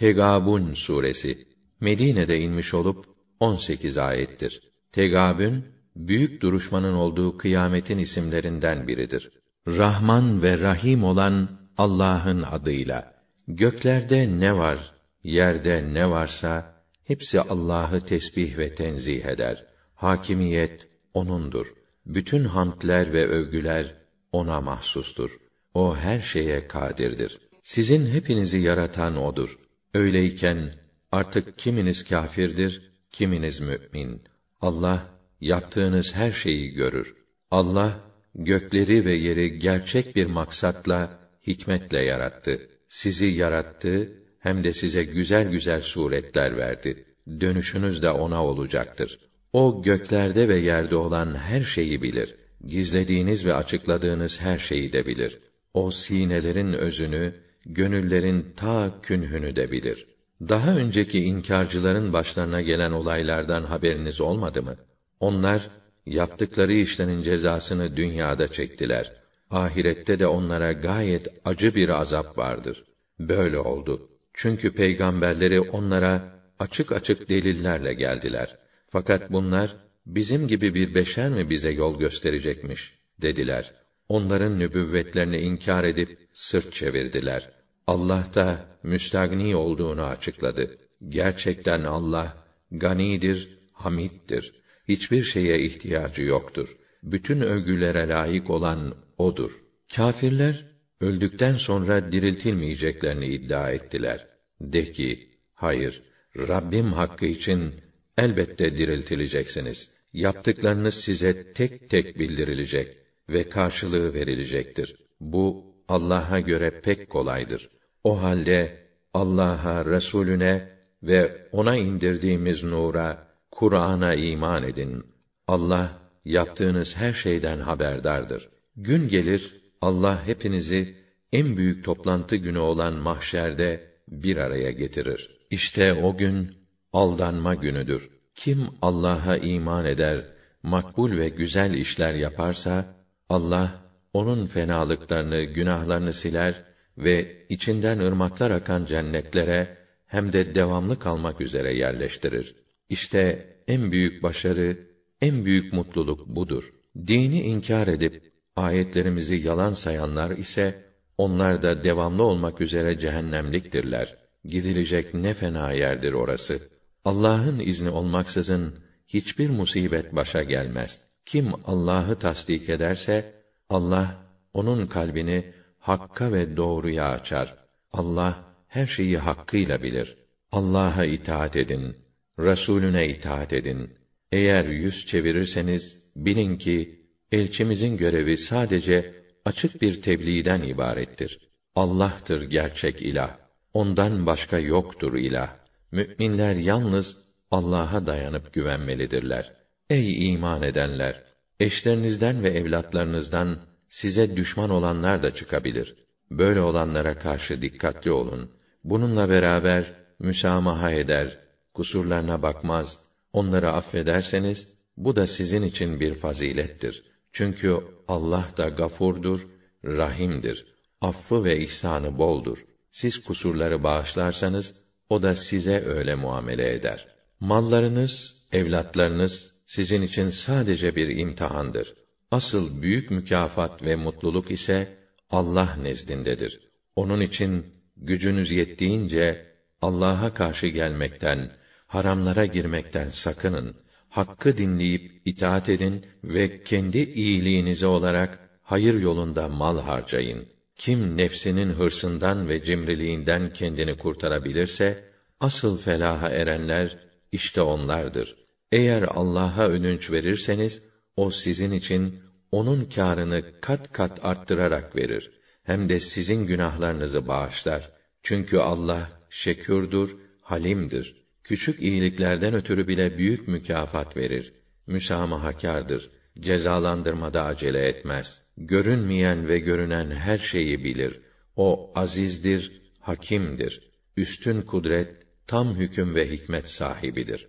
Tegabun suresi Medine'de inmiş olup 18 ayettir. Tegabün büyük duruşmanın olduğu kıyametin isimlerinden biridir. Rahman ve Rahim olan Allah'ın adıyla. Göklerde ne var, yerde ne varsa hepsi Allah'ı tesbih ve tenzih eder. Hakimiyet onundur. Bütün hamdler ve övgüler ona mahsustur. O her şeye kadirdir. Sizin hepinizi yaratan odur. Öyleyken artık kiminiz kâfirdir, kiminiz mümin. Allah yaptığınız her şeyi görür. Allah gökleri ve yeri gerçek bir maksatla, hikmetle yarattı. Sizi yarattı, hem de size güzel güzel suretler verdi. Dönüşünüz de ona olacaktır. O göklerde ve yerde olan her şeyi bilir. Gizlediğiniz ve açıkladığınız her şeyi de bilir. O sinelerin özünü, gönüllerin ta künhünü de bilir. Daha önceki inkarcıların başlarına gelen olaylardan haberiniz olmadı mı? Onlar yaptıkları işlerin cezasını dünyada çektiler. Ahirette de onlara gayet acı bir azap vardır. Böyle oldu. Çünkü peygamberleri onlara açık açık delillerle geldiler. Fakat bunlar bizim gibi bir beşer mi bize yol gösterecekmiş dediler. Onların nübüvvetlerini inkar edip sırt çevirdiler. Allah da müstagni olduğunu açıkladı. Gerçekten Allah ganidir, hamiddir. Hiçbir şeye ihtiyacı yoktur. Bütün övgülere layık olan odur. Kâfirler öldükten sonra diriltilmeyeceklerini iddia ettiler. De ki, hayır, Rabbim hakkı için elbette diriltileceksiniz. Yaptıklarınız size tek tek bildirilecek ve karşılığı verilecektir. Bu Allah'a göre pek kolaydır. O halde Allah'a, Resulüne ve ona indirdiğimiz nura, Kur'an'a iman edin. Allah yaptığınız her şeyden haberdardır. Gün gelir Allah hepinizi en büyük toplantı günü olan mahşerde bir araya getirir. İşte o gün aldanma günüdür. Kim Allah'a iman eder, makbul ve güzel işler yaparsa Allah onun fenalıklarını, günahlarını siler ve içinden ırmaklar akan cennetlere hem de devamlı kalmak üzere yerleştirir. İşte en büyük başarı, en büyük mutluluk budur. Dini inkar edip ayetlerimizi yalan sayanlar ise onlar da devamlı olmak üzere cehennemliktirler. Gidilecek ne fena yerdir orası. Allah'ın izni olmaksızın hiçbir musibet başa gelmez. Kim Allah'ı tasdik ederse Allah onun kalbini hakka ve doğruya açar. Allah her şeyi hakkıyla bilir. Allah'a itaat edin, Resulüne itaat edin. Eğer yüz çevirirseniz bilin ki elçimizin görevi sadece açık bir tebliğden ibarettir. Allah'tır gerçek ilah. Ondan başka yoktur ilah. Müminler yalnız Allah'a dayanıp güvenmelidirler. Ey iman edenler! Eşlerinizden ve evlatlarınızdan size düşman olanlar da çıkabilir. Böyle olanlara karşı dikkatli olun. Bununla beraber müsamaha eder, kusurlarına bakmaz, onları affederseniz bu da sizin için bir fazilettir. Çünkü Allah da gafurdur, rahimdir. Affı ve ihsanı boldur. Siz kusurları bağışlarsanız o da size öyle muamele eder. Mallarınız, evlatlarınız sizin için sadece bir imtihandır. Asıl büyük mükafat ve mutluluk ise Allah nezdindedir. Onun için gücünüz yettiğince Allah'a karşı gelmekten, haramlara girmekten sakının. Hakkı dinleyip itaat edin ve kendi iyiliğinize olarak hayır yolunda mal harcayın. Kim nefsinin hırsından ve cimriliğinden kendini kurtarabilirse asıl felaha erenler işte onlardır. Eğer Allah'a ödünç verirseniz o sizin için onun kârını kat kat arttırarak verir. Hem de sizin günahlarınızı bağışlar. Çünkü Allah şekûrdur, halimdir. Küçük iyiliklerden ötürü bile büyük mükafat verir. Müsamahakârdır. Cezalandırmada acele etmez. Görünmeyen ve görünen her şeyi bilir. O azizdir, hakimdir. Üstün kudret, tam hüküm ve hikmet sahibidir.